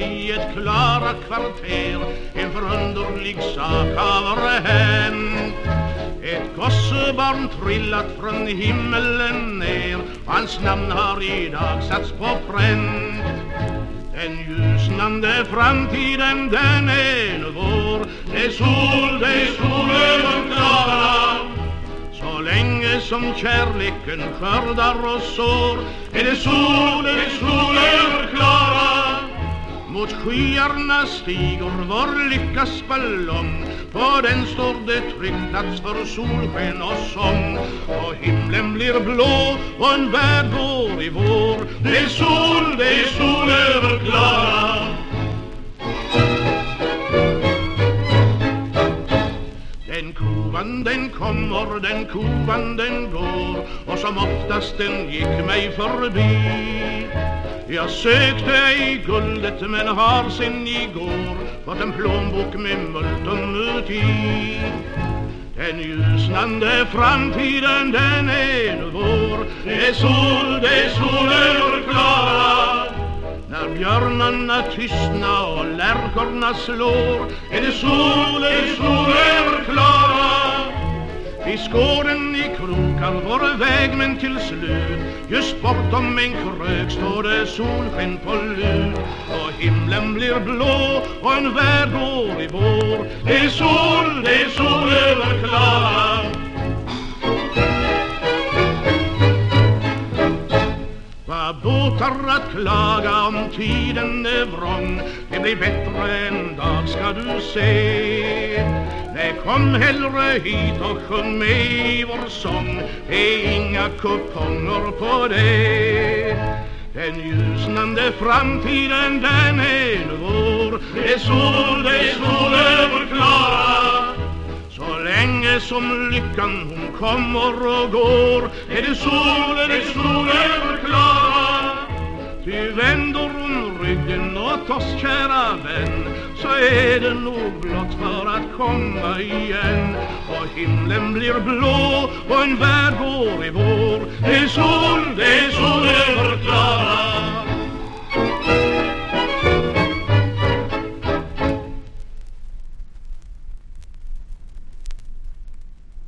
i ett klara kvarter En förunderlig sak har hänt. Ett gossebarn trillat från himmelen ner Hans namn har idag satts på pränt. Den ljusnande framtiden den är nu vår. Det är sol, det är sol över klararna Så länge som kärleken skördar och sår Är det sol, det är sol över mot skyarna stiger vår lyckas ballong. På den står det tryckt plats för solsken och sång. Och himlen blir blå och en värld går i vår. Det är sol, det är sol över Klara. Den kovan den kommer, den kovan den går. Och som oftast den gick mig förbi jag sökte ej guldet men har sen igår fått en plånbok med multum uti. Den ljusnande framtiden den är nu vår. Det är sol, det är sol över Klara. När björnarna tystna och lärkorna slår är det sol I skåren i krokar vår väg men till slut Just bortom en krök står det solsken på lut. Och himlen blir blå och en värld går i vår. Det är sol, det är sol Vad att klaga om tiden är vrång. Det blir bättre en dag ska du se. Nej, kom hellre hit och sjung med i vår sång. Det är inga kuponger på det. Den ljusnande framtiden den är nu vår. Det är sol, det är sol över Klara. Så länge som lyckan hon kommer och går. Är det sol, är det sol över lämnat oss kära vän så är det nog blott för att komma igen. Och himlen blir blå och en värld går i vår. Det är sol, det är solen